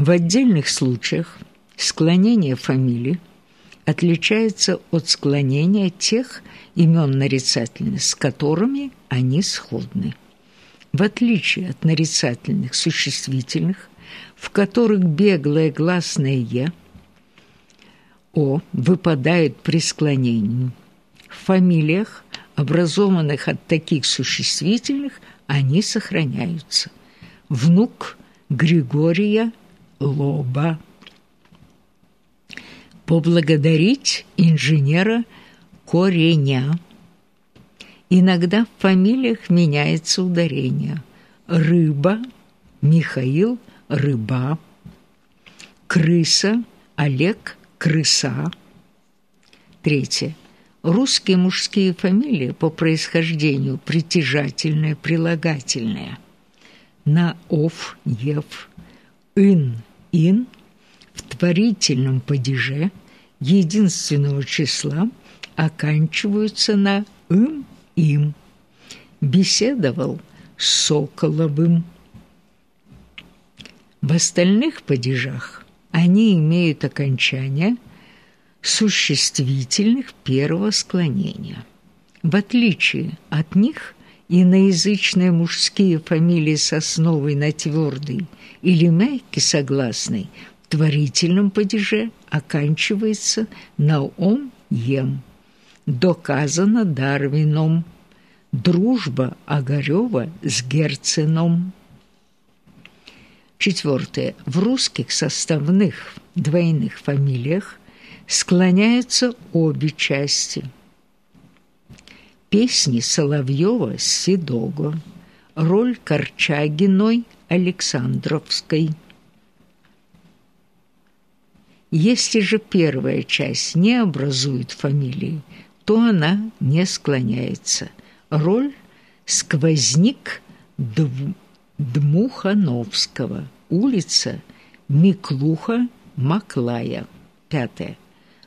В отдельных случаях склонение фамилии отличается от склонения тех имен нарицательных, с которыми они сходны. В отличие от нарицательных существительных, в которых беглое гласное «е» «о» выпадает при склонении, в фамилиях, образованных от таких существительных, они сохраняются. Внук Григория Лоба. Поблагодарить инженера Кореня. Иногда в фамилиях меняется ударение. Рыба, Михаил, Рыба. Крыса, Олег, Крыса. Третье. Русские мужские фамилии по происхождению притяжательные, прилагательные. На ов, ев, ин, ин в творительном падеже единственного числа оканчиваются на им, им. Беседовал с Соколовым. В остальных падежах они имеют окончание – существительных первого склонения. В отличие от них, иноязычные мужские фамилии с основой на твердый или мягкий согласный в творительном падеже оканчивается на «ом» «ем». Доказано Дарвином. Дружба Огарёва с Герценом. Четвертое. В русских составных двойных фамилиях склоняются обе части. Песни Соловьева Седого, роль Корчагиной Александровской. Если же первая часть не образует фамилии, то она не склоняется. Роль сквозник Дмухановского, улица Миклуха-Маклая. Пятое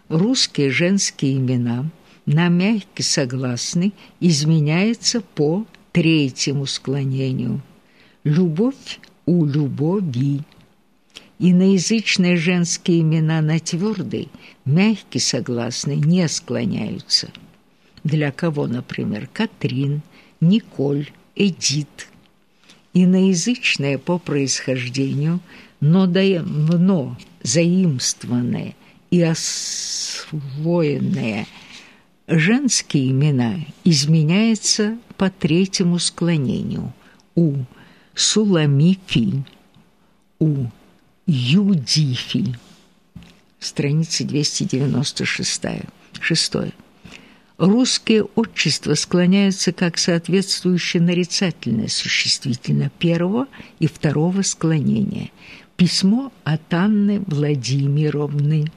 русские женские имена на мягкий согласный изменяется по третьему склонению. Любовь у любови. Иноязычные женские имена на твердый, мягкий согласный не склоняются. Для кого, например, Катрин, Николь, Эдит. Иноязычные по происхождению, но давно заимствованные и освоенные женские имена изменяются по третьему склонению у Суламифи, у Юдифи. Страница 296. Шестое. Русские отчества склоняются как соответствующее нарицательное существительное первого и второго склонения. Письмо от Анны Владимировны.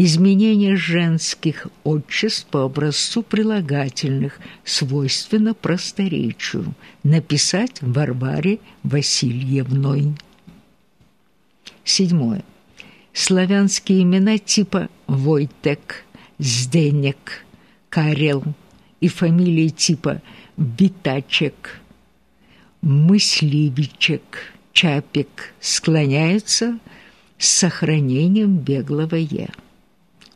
Изменение женских отчеств по образцу прилагательных свойственно просторечию. Написать Варваре Васильевной. Седьмое. Славянские имена типа Войтек, Зденек, Карел и фамилии типа Витачек, Мысливичек, Чапик склоняются с сохранением беглого «е»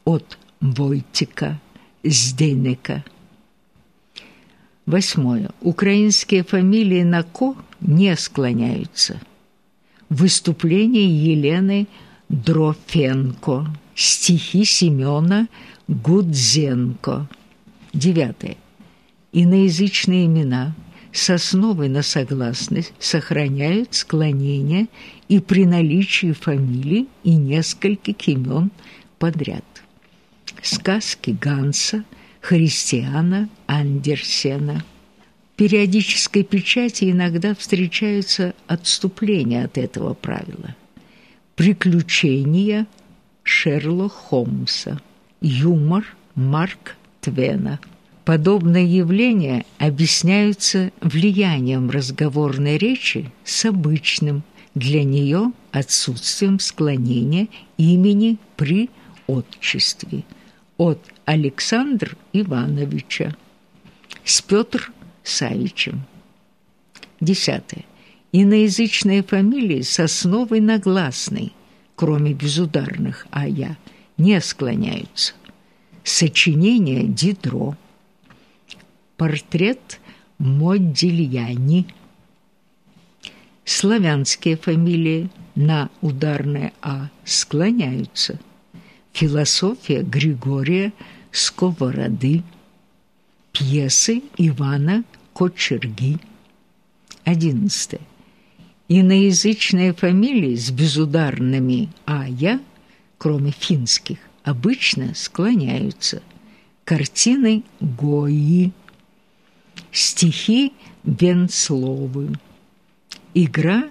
от Войтика, Зденека. Восьмое. Украинские фамилии на «ко» не склоняются. Выступление Елены Дрофенко. Стихи Семёна Гудзенко. Девятое. Иноязычные имена с основой на согласность сохраняют склонение и при наличии фамилий и нескольких имен подряд сказки Ганса, Христиана Андерсена. В периодической печати иногда встречаются отступления от этого правила. Приключения Шерлока Холмса, юмор Марк Твена. Подобные явления объясняются влиянием разговорной речи с обычным для нее отсутствием склонения имени при отчестве – от Александра Ивановича с Петр Савичем. Десятое. Иноязычные фамилии с основой нагласной, кроме безударных «ая», не склоняются. Сочинение Дидро, портрет Модильяни, славянские фамилии на ударное «а» склоняются. Философия Григория Сковороды, пьесы Ивана Кочерги. 11. Иноязычные фамилии с безударными «ая», кроме финских, обычно склоняются. Картины Гои, стихи Венсловы, игра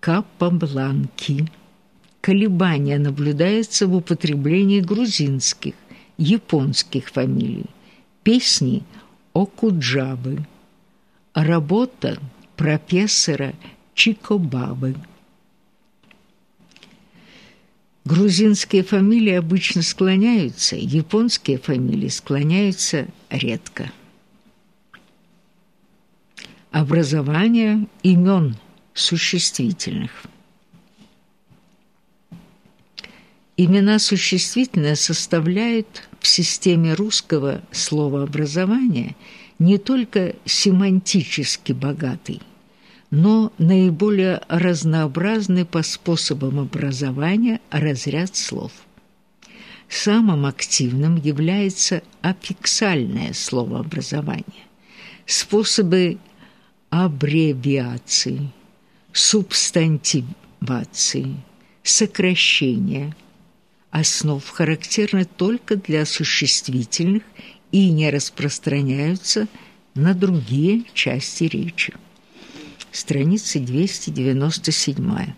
Капабланки. Колебания наблюдаются в употреблении грузинских, японских фамилий, песни Окуджабы, работа профессора Чикобабы. Грузинские фамилии обычно склоняются, японские фамилии склоняются редко. Образование имен существительных. Имена существительные составляют в системе русского словообразования не только семантически богатый, но наиболее разнообразный по способам образования разряд слов. Самым активным является аффиксальное словообразование. Способы аббревиации, субстантивации, сокращения основ характерны только для существительных и не распространяются на другие части речи страница 297.